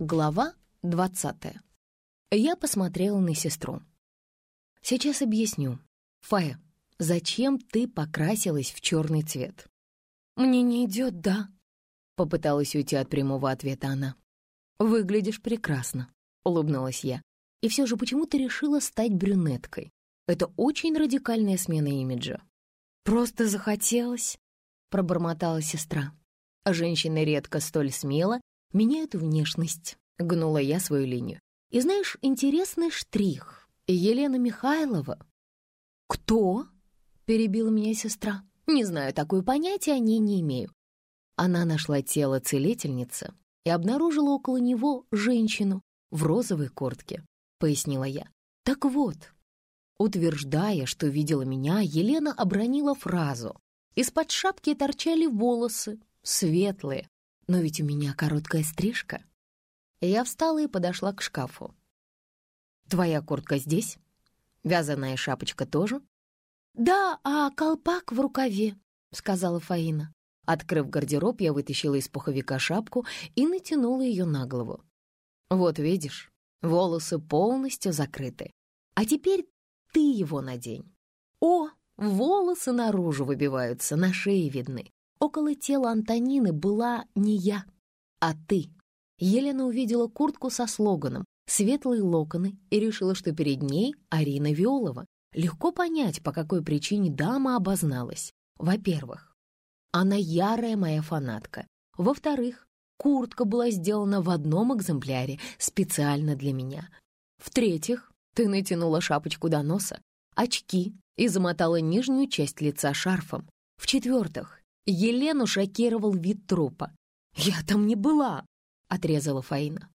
Глава двадцатая. Я посмотрела на сестру. Сейчас объясню. Фая, зачем ты покрасилась в черный цвет? Мне не идет, да? Попыталась уйти от прямого ответа она. Выглядишь прекрасно, улыбнулась я. И все же почему ты решила стать брюнеткой? Это очень радикальная смена имиджа. Просто захотелось, пробормотала сестра. Женщины редко столь смело меняют внешность. Гнула я свою линию. И знаешь, интересный штрих. Елена Михайлова. Кто? Перебила меня сестра. Не знаю, такое понятие о ней не имею. Она нашла тело целительницы и обнаружила около него женщину в розовой куртке, пояснила я. Так вот, утверждая, что видела меня, Елена обронила фразу. Из-под шапки торчали волосы, светлые, но ведь у меня короткая стрижка. Я встала и подошла к шкафу. «Твоя куртка здесь? Вязаная шапочка тоже?» «Да, а колпак в рукаве», — сказала Фаина. Открыв гардероб, я вытащила из пуховика шапку и натянула ее на голову. «Вот видишь, волосы полностью закрыты. А теперь ты его надень». «О, волосы наружу выбиваются, на шее видны. Около тела Антонины была не я, а ты. Елена увидела куртку со слоганом «Светлые локоны» и решила, что перед ней Арина Виолова. Легко понять, по какой причине дама обозналась. Во-первых, она ярая моя фанатка. Во-вторых, куртка была сделана в одном экземпляре специально для меня. В-третьих, ты натянула шапочку до носа, очки и замотала нижнюю часть лица шарфом. В-четвертых, Елену шокировал вид трупа. «Я там не была!» — отрезала Фаина.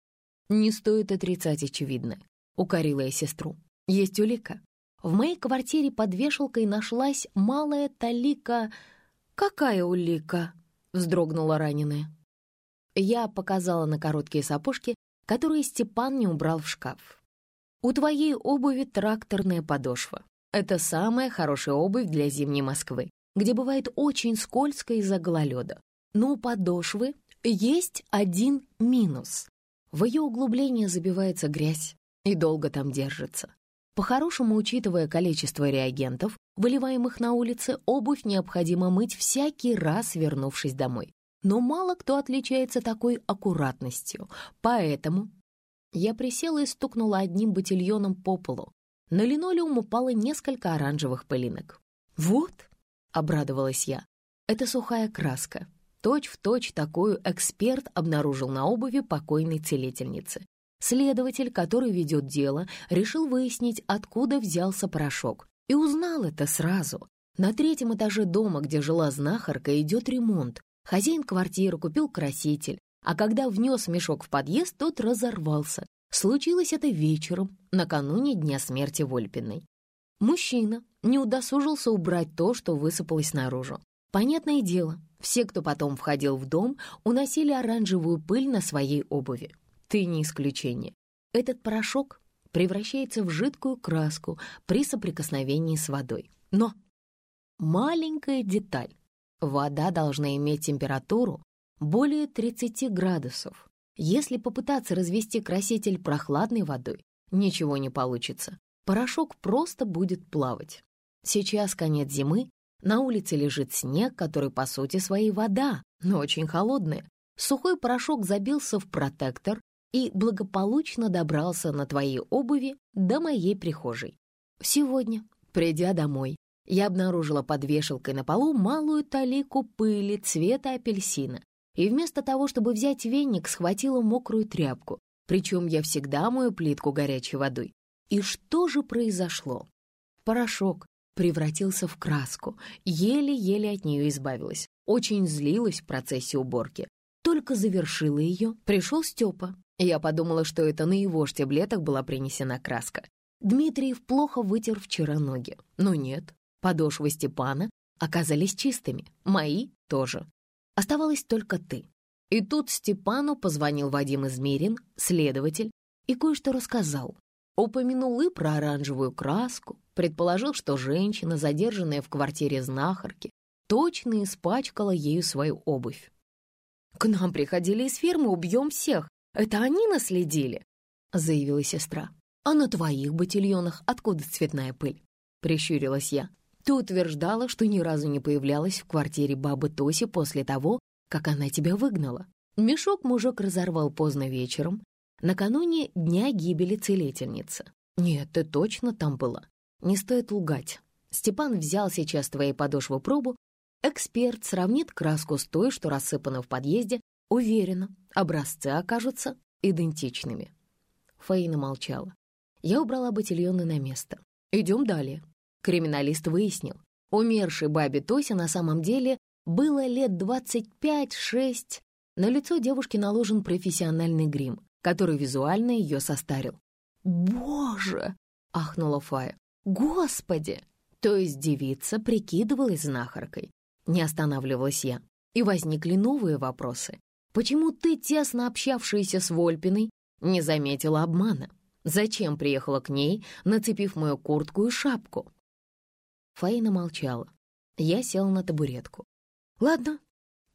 «Не стоит отрицать очевидное», — укорила я сестру. «Есть улика. В моей квартире под вешалкой нашлась малая талика...» «Какая улика?» — вздрогнула раненая. Я показала на короткие сапожки, которые Степан не убрал в шкаф. «У твоей обуви тракторная подошва. Это самая хорошая обувь для зимней Москвы где бывает очень скользко из-за гололеда. Но у подошвы есть один минус. В ее углубление забивается грязь и долго там держится. По-хорошему, учитывая количество реагентов, выливаемых на улице, обувь необходимо мыть всякий раз, вернувшись домой. Но мало кто отличается такой аккуратностью, поэтому я присела и стукнула одним ботильоном по полу. На линолеум упало несколько оранжевых пылинок. «Вот», обрадовалась я. Это сухая краска. Точь в точь такую эксперт обнаружил на обуви покойной целительницы. Следователь, который ведет дело, решил выяснить, откуда взялся порошок. И узнал это сразу. На третьем этаже дома, где жила знахарка, идет ремонт. Хозяин квартиры купил краситель, а когда внес мешок в подъезд, тот разорвался. Случилось это вечером, накануне дня смерти Вольпиной. Мужчина не удосужился убрать то, что высыпалось наружу. Понятное дело, все, кто потом входил в дом, уносили оранжевую пыль на своей обуви. Ты не исключение. Этот порошок превращается в жидкую краску при соприкосновении с водой. Но маленькая деталь. Вода должна иметь температуру более 30 градусов. Если попытаться развести краситель прохладной водой, ничего не получится порошок просто будет плавать. Сейчас конец зимы, на улице лежит снег, который по сути своей вода, но очень холодная. Сухой порошок забился в протектор и благополучно добрался на твоей обуви до моей прихожей. Сегодня, придя домой, я обнаружила под вешалкой на полу малую талику пыли цвета апельсина и вместо того, чтобы взять веник, схватила мокрую тряпку, причем я всегда мою плитку горячей водой, и что же произошло? Порошок превратился в краску, еле-еле от нее избавилась. Очень злилась в процессе уборки. Только завершила ее, пришел Степа. Я подумала, что это на его штиблетах была принесена краска. Дмитриев плохо вытер вчера ноги. Но нет, подошвы Степана оказались чистыми, мои тоже. Оставалась только ты. И тут Степану позвонил Вадим Измерин, следователь, и кое-что рассказал. Упомянул и про оранжевую краску, предположил, что женщина, задержанная в квартире знахарки, точно испачкала ею свою обувь. «К нам приходили из фирмы, убьем всех», Это они наследили?» — заявила сестра. «А на твоих ботильонах откуда цветная пыль?» — прищурилась я. «Ты утверждала, что ни разу не появлялась в квартире бабы Тоси после того, как она тебя выгнала. Мешок мужик разорвал поздно вечером, накануне дня гибели целительницы. Нет, ты точно там была. Не стоит лгать. Степан взял сейчас твоей подошву пробу. Эксперт сравнит краску с той, что рассыпана в подъезде. Уверена, образцы окажутся идентичными. Фаина молчала. Я убрала ботильоны на место. Идем далее. Криминалист выяснил. Умершей бабе Тосе на самом деле было лет 25-6. На лицо девушки наложен профессиональный грим, который визуально ее состарил. «Боже!» — ахнула Фая. «Господи!» То есть девица прикидывалась знахаркой. Не останавливалась я. И возникли новые вопросы. Почему ты, тесно общавшаяся с Вольпиной, не заметила обмана? Зачем приехала к ней, нацепив мою куртку и шапку? Фаина молчала. Я села на табуретку. «Ладно,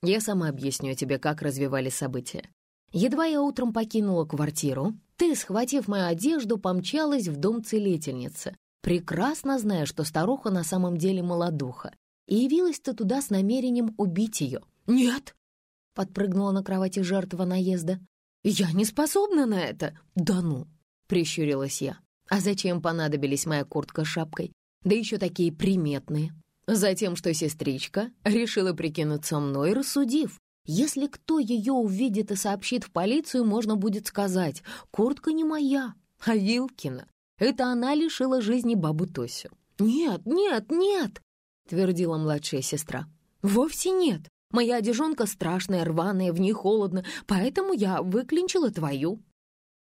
я сама объясню тебе, как развивались события. Едва я утром покинула квартиру, ты, схватив мою одежду, помчалась в дом целительницы, прекрасно зная, что старуха на самом деле молодуха, и явилась ты туда с намерением убить ее. «Нет!» — подпрыгнула на кровати жертва наезда. «Я не способна на это!» «Да ну!» — прищурилась я. «А зачем понадобились моя куртка с шапкой? Да еще такие приметные!» Затем, что сестричка решила прикинуться мной, рассудив, если кто ее увидит и сообщит в полицию, можно будет сказать, куртка не моя, а Вилкина. Это она лишила жизни бабу Тосю. «Нет, нет, нет!» — твердила младшая сестра. «Вовсе нет. Моя одежонка страшная, рваная, в ней холодно, поэтому я выклинчила твою».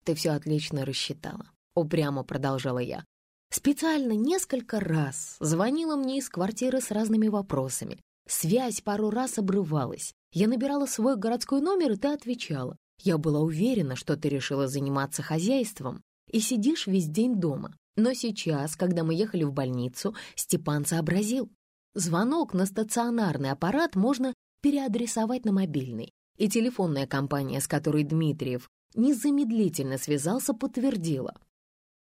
«Ты все отлично рассчитала», — упрямо продолжала я. Специально несколько раз звонила мне из квартиры с разными вопросами. Связь пару раз обрывалась. Я набирала свой городской номер, и ты отвечала. Я была уверена, что ты решила заниматься хозяйством и сидишь весь день дома. Но сейчас, когда мы ехали в больницу, Степан сообразил. Звонок на стационарный аппарат можно переадресовать на мобильный. И телефонная компания, с которой Дмитриев незамедлительно связался, подтвердила.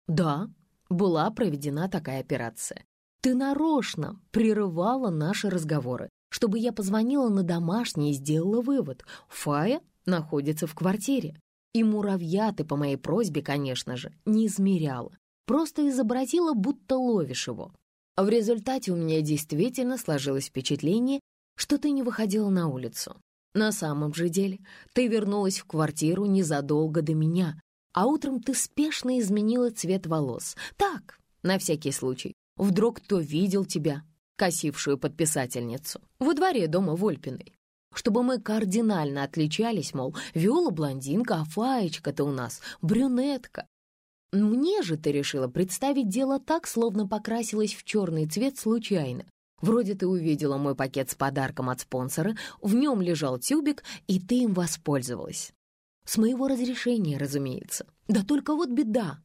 Да, была проведена такая операция. Ты нарочно прерывала наши разговоры, чтобы я позвонила на домашний и сделала вывод. Фая находится в квартире. И муравья ты по моей просьбе, конечно же, не измеряла. Просто изобразила, будто ловишь его. А в результате у меня действительно сложилось впечатление, что ты не выходила на улицу. На самом же деле ты вернулась в квартиру незадолго до меня, а утром ты спешно изменила цвет волос. Так, на всякий случай. Вдруг кто видел тебя, косившую подписательницу, во дворе дома Вольпиной чтобы мы кардинально отличались, мол, Виола блондинка, а Фаечка-то у нас брюнетка. Мне же ты решила представить дело так, словно покрасилась в черный цвет случайно. Вроде ты увидела мой пакет с подарком от спонсора, в нем лежал тюбик, и ты им воспользовалась. С моего разрешения, разумеется. Да только вот беда.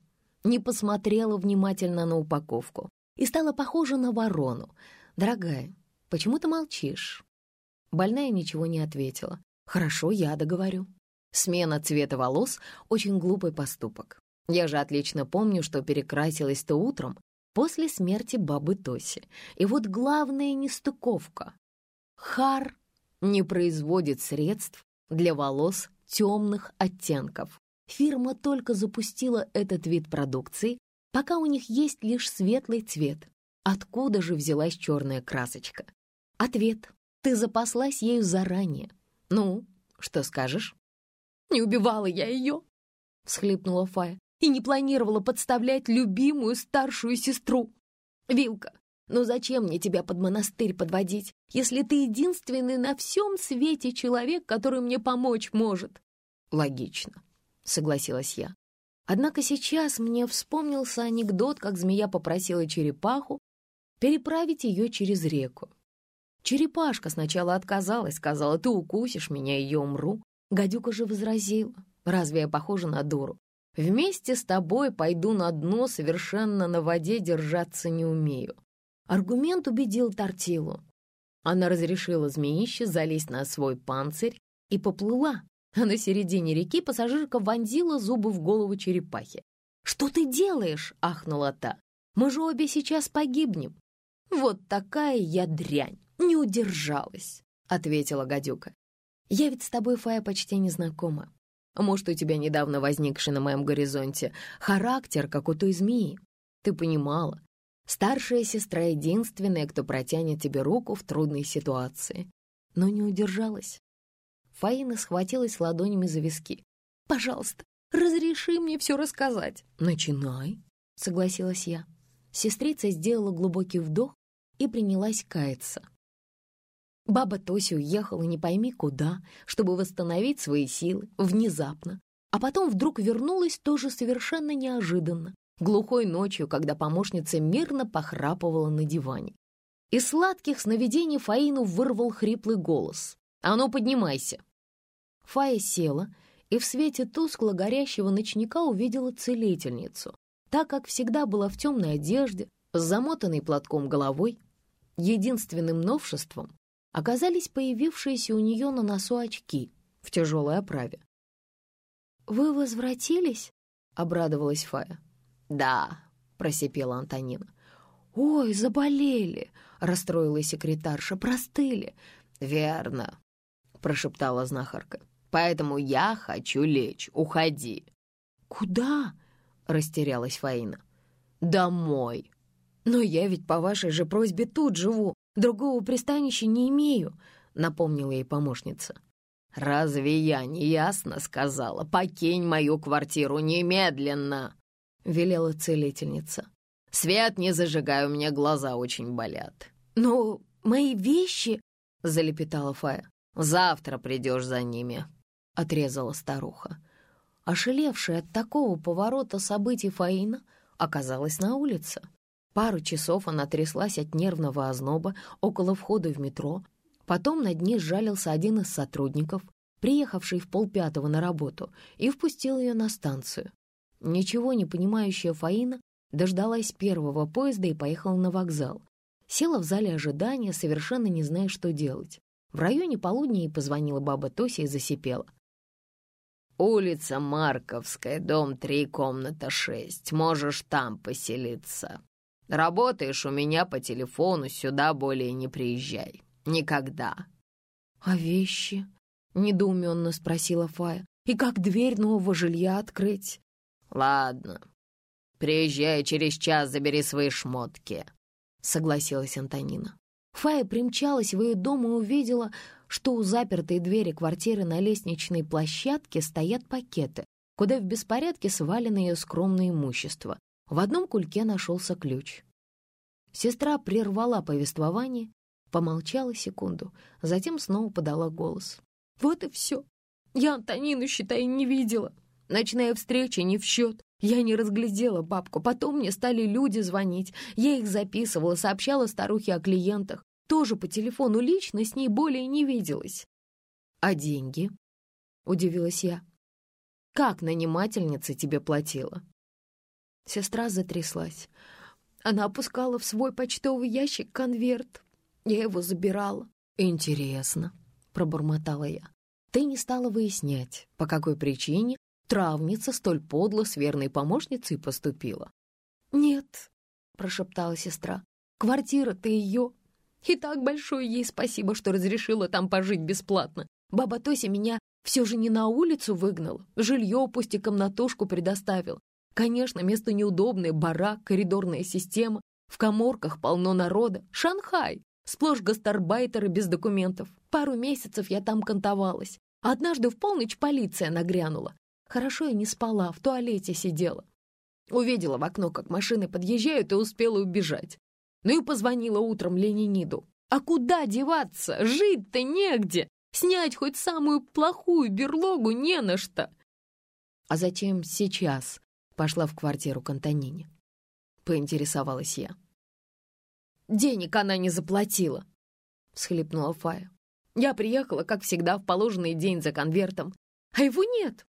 Не посмотрела внимательно на упаковку и стала похожа на ворону. Дорогая, почему ты молчишь? Больная ничего не ответила. «Хорошо, я договорю». Смена цвета волос — очень глупый поступок. Я же отлично помню, что перекрасилась-то утром, после смерти бабы Тоси. И вот главная нестыковка. Хар не производит средств для волос темных оттенков. Фирма только запустила этот вид продукции, пока у них есть лишь светлый цвет. Откуда же взялась черная красочка? Ответ ты запаслась ею заранее. Ну, что скажешь?» «Не убивала я ее!» — всхлипнула Фая. «И не планировала подставлять любимую старшую сестру. Вилка, ну зачем мне тебя под монастырь подводить, если ты единственный на всем свете человек, который мне помочь может?» «Логично», — согласилась я. Однако сейчас мне вспомнился анекдот, как змея попросила черепаху переправить ее через реку. Черепашка сначала отказалась, сказала, ты укусишь меня, и я умру. Гадюка же возразила, разве я похожа на дуру? Вместе с тобой пойду на дно, совершенно на воде держаться не умею. Аргумент убедил Тортилу. Она разрешила змеище залезть на свой панцирь и поплыла, а на середине реки пассажирка вонзила зубы в голову черепахи. «Что ты делаешь?» — ахнула та. «Мы же обе сейчас погибнем». «Вот такая я дрянь, не удержалась», — ответила гадюка. «Я ведь с тобой, Фая, почти не знакома. Может, у тебя недавно возникший на моем горизонте характер, как у той змеи. Ты понимала, старшая сестра единственная, кто протянет тебе руку в трудной ситуации. Но не удержалась. Фаина схватилась ладонями за виски. «Пожалуйста, разреши мне все рассказать». «Начинай», — согласилась я. Сестрица сделала глубокий вдох и принялась каяться. Баба Тося уехала не пойми куда, чтобы восстановить свои силы, внезапно. А потом вдруг вернулась тоже совершенно неожиданно, глухой ночью, когда помощница мирно похрапывала на диване. Из сладких сновидений Фаину вырвал хриплый голос. «А ну, поднимайся!» Фая села и в свете тускло горящего ночника увидела целительницу, так как всегда была в темной одежде, с замотанной платком головой. Единственным новшеством оказались появившиеся у нее на носу очки в тяжелой оправе. «Вы возвратились?» — обрадовалась Фая. «Да», — просипела Антонина. «Ой, заболели!» — расстроилась секретарша. «Простыли!» «Верно», — прошептала знахарка. «Поэтому я хочу лечь. Уходи». «Куда?» — растерялась Фаина. «Домой». «Но я ведь по вашей же просьбе тут живу. Другого пристанища не имею», — напомнила ей помощница. «Разве я не ясно сказала? Покинь мою квартиру немедленно!» — велела целительница. «Свет не зажигай, у меня глаза очень болят». «Но мои вещи...» — залепетала Фая. «Завтра придешь за ними», — отрезала старуха. Ошелевшая от такого поворота событий Фаина оказалась на улице. Пару часов она тряслась от нервного озноба около входа в метро. Потом над ней сжалился один из сотрудников, приехавший в полпятого на работу, и впустил ее на станцию. Ничего не понимающая Фаина дождалась первого поезда и поехала на вокзал. Села в зале ожидания, совершенно не зная, что делать. В районе полудня ей позвонила баба Тося и засипела. «Улица Марковская, дом 3, комната 6. Можешь там поселиться. Работаешь у меня по телефону, сюда более не приезжай. Никогда». «А вещи?» — недоуменно спросила Фая. «И как дверь нового жилья открыть?» «Ладно, приезжай через час, забери свои шмотки», — согласилась Антонина. Фая примчалась в ее дом и увидела, что у запертой двери квартиры на лестничной площадке стоят пакеты, куда в беспорядке свалено ее скромное имущество. В одном кульке нашелся ключ. Сестра прервала повествование, помолчала секунду, затем снова подала голос. «Вот и все. Я Антонину, считай, не видела. Ночная встреча не в счет. Я не разглядела бабку. Потом мне стали люди звонить. Я их записывала, сообщала старухе о клиентах. Тоже по телефону лично с ней более не виделась. «А деньги?» — удивилась я. «Как нанимательница тебе платила?» Сестра затряслась. Она опускала в свой почтовый ящик конверт. Я его забирала. «Интересно», — пробормотала я. «Ты не стала выяснять, по какой причине травница столь подло с верной помощницей поступила?» «Нет», — прошептала сестра, — «квартира-то ее. И так большое ей спасибо, что разрешила там пожить бесплатно. Баба Тося меня все же не на улицу выгнала, жилье пусть и комнатушку предоставил. Конечно, место неудобное, барак, коридорная система. В коморках полно народа. Шанхай. Сплошь гастарбайтеры без документов. Пару месяцев я там кантовалась. Однажды в полночь полиция нагрянула. Хорошо я не спала, в туалете сидела. Увидела в окно, как машины подъезжают, и успела убежать. Ну и позвонила утром Лениниду. А куда деваться? Жить-то негде. Снять хоть самую плохую берлогу не на что. А зачем сейчас пошла в квартиру к Антонине? Поинтересовалась я. Денег она не заплатила, всхлипнула Фая. Я приехала, как всегда, в положенный день за конвертом, а его нет.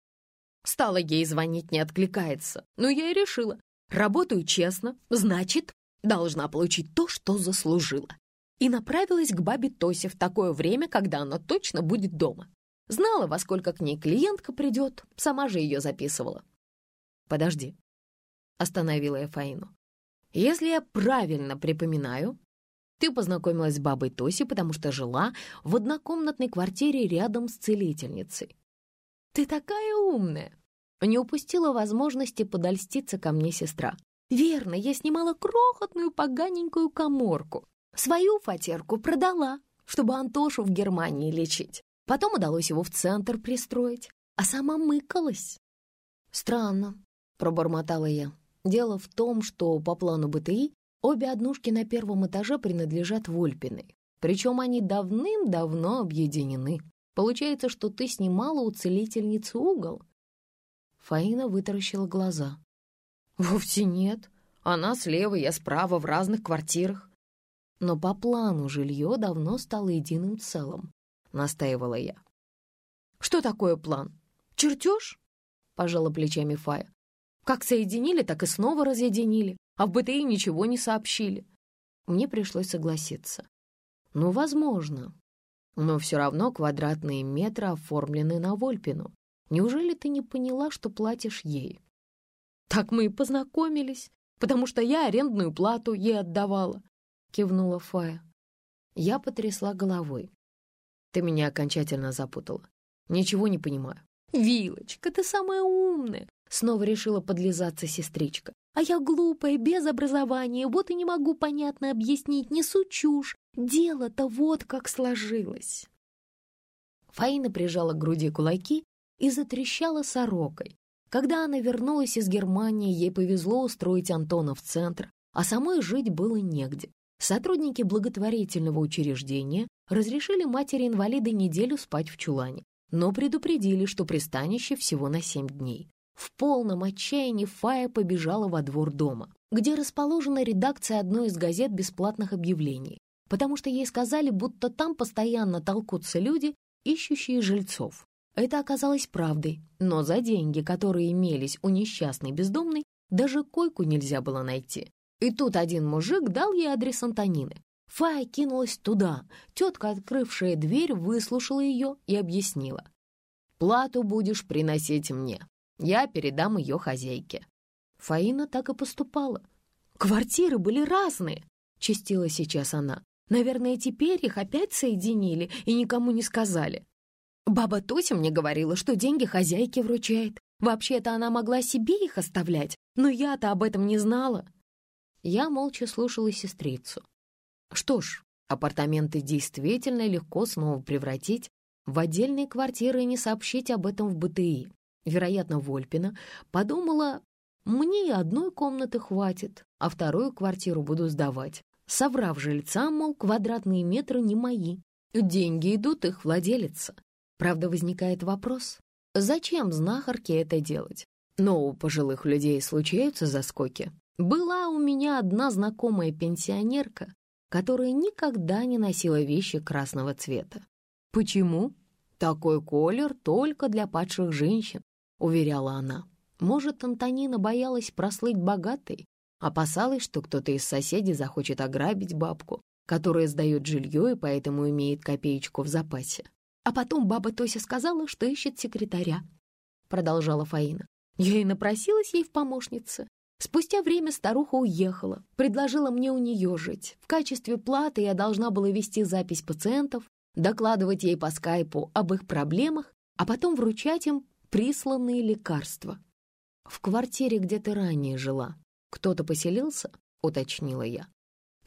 Стала ей звонить, не откликается. Но я и решила, работаю честно, значит, должна получить то, что заслужила. И направилась к бабе Тосе в такое время, когда она точно будет дома. Знала, во сколько к ней клиентка придет, сама же ее записывала. «Подожди», — остановила я Фаину. «Если я правильно припоминаю, ты познакомилась с бабой Тоси, потому что жила в однокомнатной квартире рядом с целительницей. Ты такая умная!» Не упустила возможности подольститься ко мне сестра. «Верно, я снимала крохотную поганенькую коморку. Свою фатерку продала, чтобы Антошу в Германии лечить. Потом удалось его в центр пристроить, а сама мыкалась. «Странно», — пробормотала я. «Дело в том, что по плану БТИ обе однушки на первом этаже принадлежат Вольпиной. Причем они давным-давно объединены. Получается, что ты снимала у целительницы угол?» Фаина вытаращила глаза. «Вовсе нет. Она слева, я справа, в разных квартирах. Но по плану жилье давно стало единым целым. — настаивала я. «Что такое план? Чертеж?» — пожала плечами Фая. «Как соединили, так и снова разъединили, а в БТИ ничего не сообщили». Мне пришлось согласиться. «Ну, возможно. Но все равно квадратные метры оформлены на Вольпину. Неужели ты не поняла, что платишь ей?» «Так мы и познакомились, потому что я арендную плату ей отдавала», — кивнула Фая. Я потрясла головой. Ты меня окончательно запутала. Ничего не понимаю. «Вилочка, ты самая умная!» Снова решила подлизаться сестричка. «А я глупая, без образования, вот и не могу понятно объяснить, несу чушь. Дело-то вот как сложилось!» Фаина прижала к груди кулаки и затрещала сорокой. Когда она вернулась из Германии, ей повезло устроить Антона в центр, а самой жить было негде. Сотрудники благотворительного учреждения разрешили матери-инвалида неделю спать в чулане, но предупредили, что пристанище всего на семь дней. В полном отчаянии Фая побежала во двор дома, где расположена редакция одной из газет бесплатных объявлений, потому что ей сказали, будто там постоянно толкутся люди, ищущие жильцов. Это оказалось правдой, но за деньги, которые имелись у несчастной бездомной, даже койку нельзя было найти. И тут один мужик дал ей адрес Антонины. Фая кинулась туда. Тетка, открывшая дверь, выслушала ее и объяснила. «Плату будешь приносить мне. Я передам ее хозяйке». Фаина так и поступала. «Квартиры были разные», — чистила сейчас она. «Наверное, теперь их опять соединили и никому не сказали». Баба Тося мне говорила, что деньги хозяйке вручает. Вообще-то она могла себе их оставлять, но я-то об этом не знала. Я молча слушала сестрицу. Что ж, апартаменты действительно легко снова превратить в отдельные квартиры и не сообщить об этом в БТИ. Вероятно, Вольпина подумала, мне и одной комнаты хватит, а вторую квартиру буду сдавать. Соврав жильцам, мол, квадратные метры не мои. Деньги идут их владелица. Правда, возникает вопрос, зачем знахарке это делать? Но у пожилых людей случаются заскоки. Была у меня одна знакомая пенсионерка, которая никогда не носила вещи красного цвета. «Почему? Такой колер только для падших женщин», — уверяла она. Может, Антонина боялась прослыть богатой, опасалась, что кто-то из соседей захочет ограбить бабку, которая сдает жилье и поэтому имеет копеечку в запасе. А потом баба Тося сказала, что ищет секретаря, продолжала Фаина. Я и напросилась ей в помощнице. Спустя время старуха уехала, предложила мне у нее жить. В качестве платы я должна была вести запись пациентов, докладывать ей по скайпу об их проблемах, а потом вручать им присланные лекарства. «В квартире, где ты ранее жила, кто-то поселился?» — уточнила я.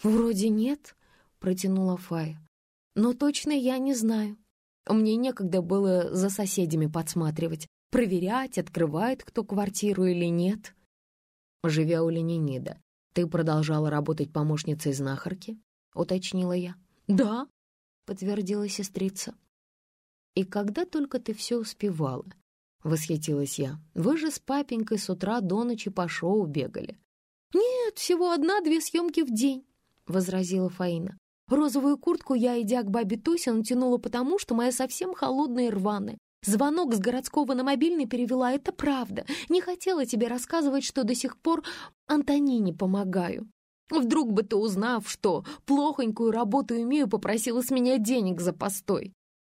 «Вроде нет», — протянула Фая. «Но точно я не знаю. Мне некогда было за соседями подсматривать, проверять, открывает кто квартиру или нет» живя у Ленинида, ты продолжала работать помощницей знахарки?» — уточнила я. «Да», — подтвердила сестрица. «И когда только ты все успевала?» — восхитилась я. «Вы же с папенькой с утра до ночи по шоу бегали». «Нет, всего одна-две съемки в день», — возразила Фаина. «Розовую куртку я, идя к бабе Тусе, натянула потому, что моя совсем холодная и рваная. Звонок с городского на мобильный перевела, это правда. Не хотела тебе рассказывать, что до сих пор Антонине помогаю. Вдруг бы ты, узнав, что плохонькую работу имею, попросила с меня денег за постой.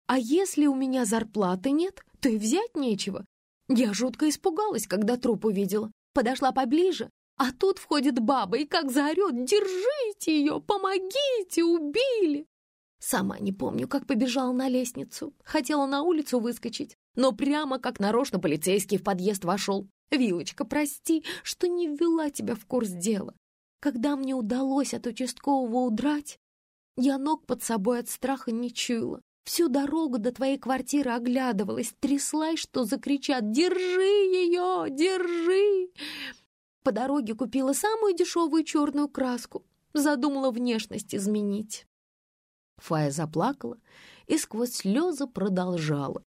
А если у меня зарплаты нет, то и взять нечего. Я жутко испугалась, когда труп увидела. Подошла поближе, а тут входит баба и как заорет «Держите ее! Помогите! Убили!» Сама не помню, как побежала на лестницу. Хотела на улицу выскочить, но прямо как нарочно полицейский в подъезд вошел. «Вилочка, прости, что не ввела тебя в курс дела. Когда мне удалось от участкового удрать, я ног под собой от страха не чуяла. Всю дорогу до твоей квартиры оглядывалась, тряслась, что закричат «Держи ее! Держи!» По дороге купила самую дешевую черную краску, задумала внешность изменить. Фая заплакала и сквозь слезы продолжала.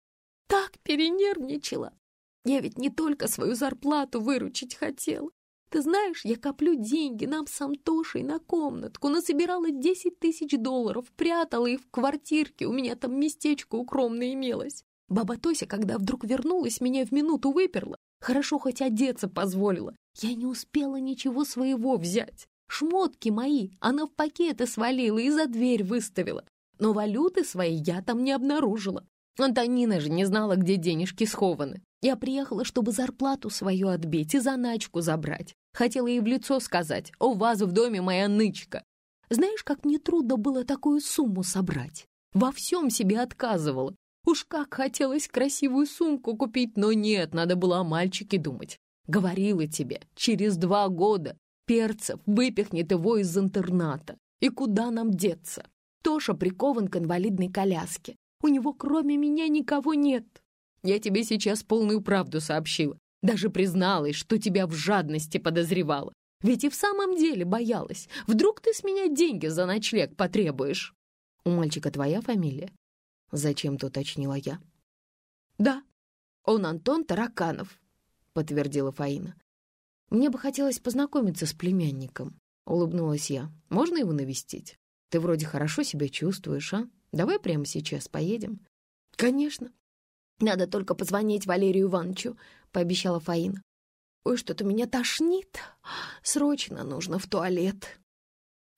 Так перенервничала. Я ведь не только свою зарплату выручить хотела. Ты знаешь, я коплю деньги нам с Антошей на комнатку, насобирала 10 тысяч долларов, прятала их в квартирке, у меня там местечко укромное имелось. Баба Тося, когда вдруг вернулась, меня в минуту выперла. Хорошо хоть одеться позволила. Я не успела ничего своего взять. Шмотки мои она в пакеты свалила и за дверь выставила. Но валюты своей я там не обнаружила. Антонина же не знала, где денежки схованы. Я приехала, чтобы зарплату свою отбить и заначку забрать. Хотела ей в лицо сказать, у вас в доме моя нычка. Знаешь, как мне трудно было такую сумму собрать? Во всем себе отказывала. Уж как хотелось красивую сумку купить, но нет, надо было о мальчике думать. Говорила тебе, через два года Перцев выпихнет его из интерната. И куда нам деться? Тоша прикован к инвалидной коляске. У него кроме меня никого нет. Я тебе сейчас полную правду сообщила. Даже призналась, что тебя в жадности подозревала. Ведь и в самом деле боялась. Вдруг ты с меня деньги за ночлег потребуешь. У мальчика твоя фамилия? Зачем-то уточнила я. Да, он Антон Тараканов, подтвердила Фаина. «Мне бы хотелось познакомиться с племянником», — улыбнулась я. «Можно его навестить? Ты вроде хорошо себя чувствуешь, а? Давай прямо сейчас поедем». «Конечно. Надо только позвонить Валерию Ивановичу», — пообещала Фаина. «Ой, что-то меня тошнит. Срочно нужно в туалет».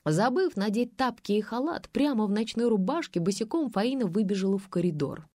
Забыв надеть тапки и халат, прямо в ночной рубашке босиком Фаина выбежала в коридор.